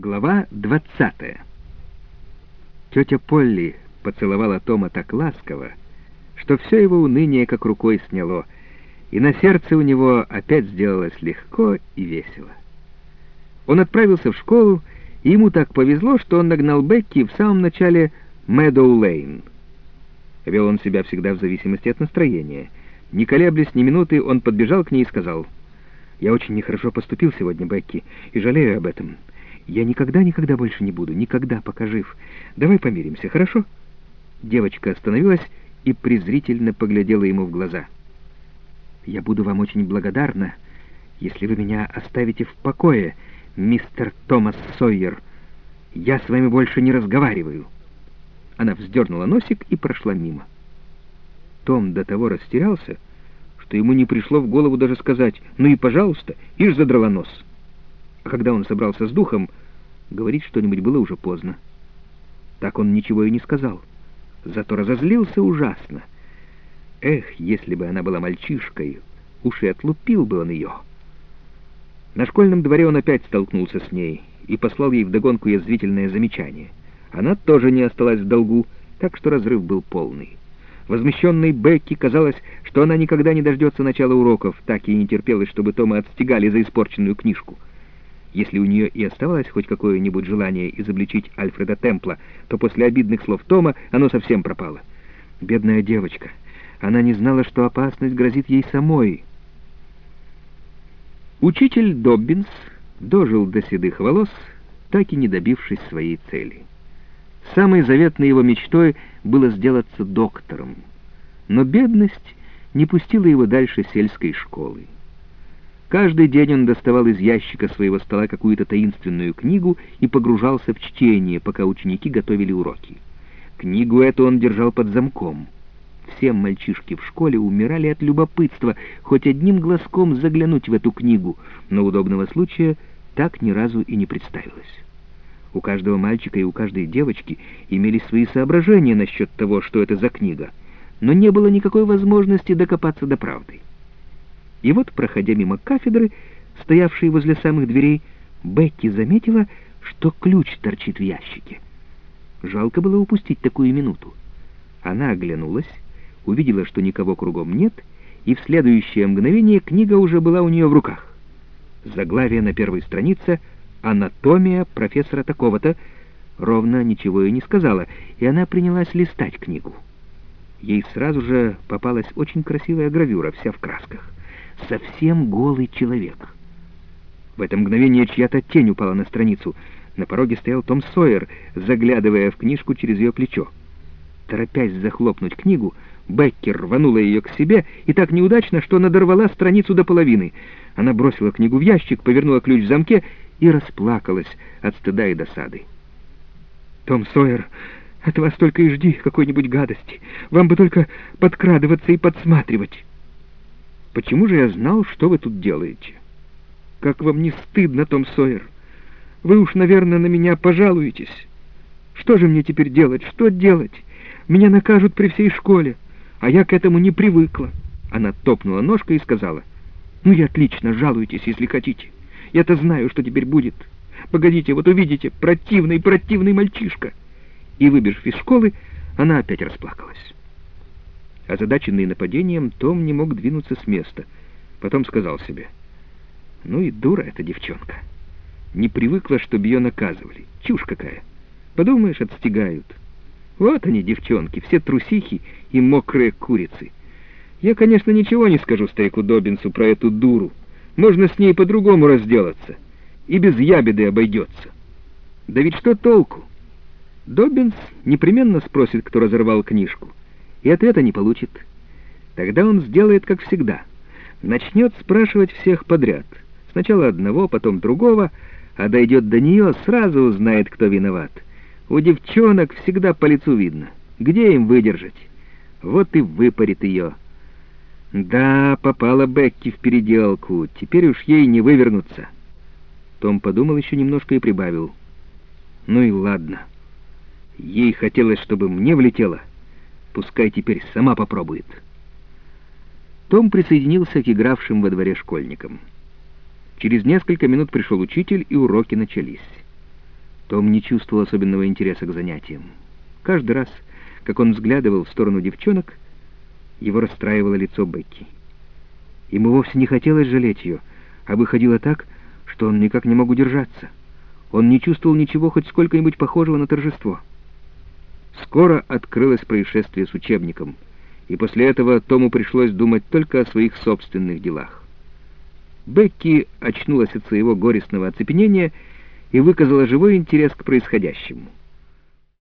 Глава двадцатая. Тетя Полли поцеловала Тома так ласково, что все его уныние как рукой сняло, и на сердце у него опять сделалось легко и весело. Он отправился в школу, и ему так повезло, что он нагнал Бекки в самом начале Мэдоу-Лейн. Вел он себя всегда в зависимости от настроения. Не колеблясь ни минуты, он подбежал к ней и сказал, «Я очень нехорошо поступил сегодня, Бекки, и жалею об этом». Я никогда-никогда больше не буду, никогда, пока жив. Давай помиримся, хорошо?» Девочка остановилась и презрительно поглядела ему в глаза. «Я буду вам очень благодарна, если вы меня оставите в покое, мистер Томас Сойер. Я с вами больше не разговариваю». Она вздернула носик и прошла мимо. Том до того растерялся, что ему не пришло в голову даже сказать «ну и пожалуйста, ишь задрала нос». А когда он собрался с духом, говорить что-нибудь было уже поздно. Так он ничего и не сказал. Зато разозлился ужасно. Эх, если бы она была мальчишкой, уж и отлупил бы он ее. На школьном дворе он опять столкнулся с ней и послал ей вдогонку язвительное замечание. Она тоже не осталась в долгу, так что разрыв был полный. Возмещенной Бекки казалось, что она никогда не дождется начала уроков, так и не терпелось, чтобы Тома отстегали за испорченную книжку. Если у нее и оставалось хоть какое-нибудь желание изобличить Альфреда Темпла, то после обидных слов Тома оно совсем пропало. Бедная девочка. Она не знала, что опасность грозит ей самой. Учитель Доббинс дожил до седых волос, так и не добившись своей цели. Самой заветной его мечтой было сделаться доктором, но бедность не пустила его дальше сельской школы. Каждый день он доставал из ящика своего стола какую-то таинственную книгу и погружался в чтение, пока ученики готовили уроки. Книгу эту он держал под замком. Все мальчишки в школе умирали от любопытства хоть одним глазком заглянуть в эту книгу, но удобного случая так ни разу и не представилось. У каждого мальчика и у каждой девочки имелись свои соображения насчет того, что это за книга, но не было никакой возможности докопаться до правды. И вот, проходя мимо кафедры, стоявшей возле самых дверей, Бекки заметила, что ключ торчит в ящике. Жалко было упустить такую минуту. Она оглянулась, увидела, что никого кругом нет, и в следующее мгновение книга уже была у нее в руках. Заглавие на первой странице «Анатомия профессора такого-то» ровно ничего и не сказала, и она принялась листать книгу. Ей сразу же попалась очень красивая гравюра, вся в красках совсем голый человек. В это мгновение чья-то тень упала на страницу. На пороге стоял Том Сойер, заглядывая в книжку через ее плечо. Торопясь захлопнуть книгу, Беккер рванула ее к себе и так неудачно, что надорвала страницу до половины. Она бросила книгу в ящик, повернула ключ в замке и расплакалась от стыда и досады. «Том Сойер, от вас только и жди какой-нибудь гадости. Вам бы только подкрадываться и подсматривать». Почему же я знал, что вы тут делаете? Как вам не стыдно, Том Сойер? Вы уж, наверное, на меня пожалуетесь. Что же мне теперь делать? Что делать? Меня накажут при всей школе, а я к этому не привыкла. Она топнула ножкой и сказала, «Ну и отлично, жалуйтесь, если хотите. Я-то знаю, что теперь будет. Погодите, вот увидите, противный, противный мальчишка». И, выбежав из школы, она опять расплакалась. Озадаченный нападением, Том не мог двинуться с места. Потом сказал себе, «Ну и дура эта девчонка. Не привыкла, чтобы ее наказывали. Чушь какая. Подумаешь, отстегают. Вот они, девчонки, все трусихи и мокрые курицы. Я, конечно, ничего не скажу старику Добинсу про эту дуру. Можно с ней по-другому разделаться. И без ябеды обойдется. Да ведь что толку? Добинс непременно спросит, кто разорвал книжку и ответа не получит. Тогда он сделает, как всегда. Начнет спрашивать всех подряд. Сначала одного, потом другого, а дойдет до нее, сразу узнает, кто виноват. У девчонок всегда по лицу видно. Где им выдержать? Вот и выпарит ее. Да, попала Бекки в переделку. Теперь уж ей не вывернуться. Том подумал еще немножко и прибавил. Ну и ладно. Ей хотелось, чтобы мне влетело. Пускай теперь сама попробует. Том присоединился к игравшим во дворе школьникам. Через несколько минут пришел учитель, и уроки начались. Том не чувствовал особенного интереса к занятиям. Каждый раз, как он взглядывал в сторону девчонок, его расстраивало лицо Бекки. Ему вовсе не хотелось жалеть ее, а выходило так, что он никак не мог удержаться. Он не чувствовал ничего хоть сколько-нибудь похожего на торжество. Скоро открылось происшествие с учебником, и после этого Тому пришлось думать только о своих собственных делах. Бекки очнулась от своего горестного оцепенения и выказала живой интерес к происходящему.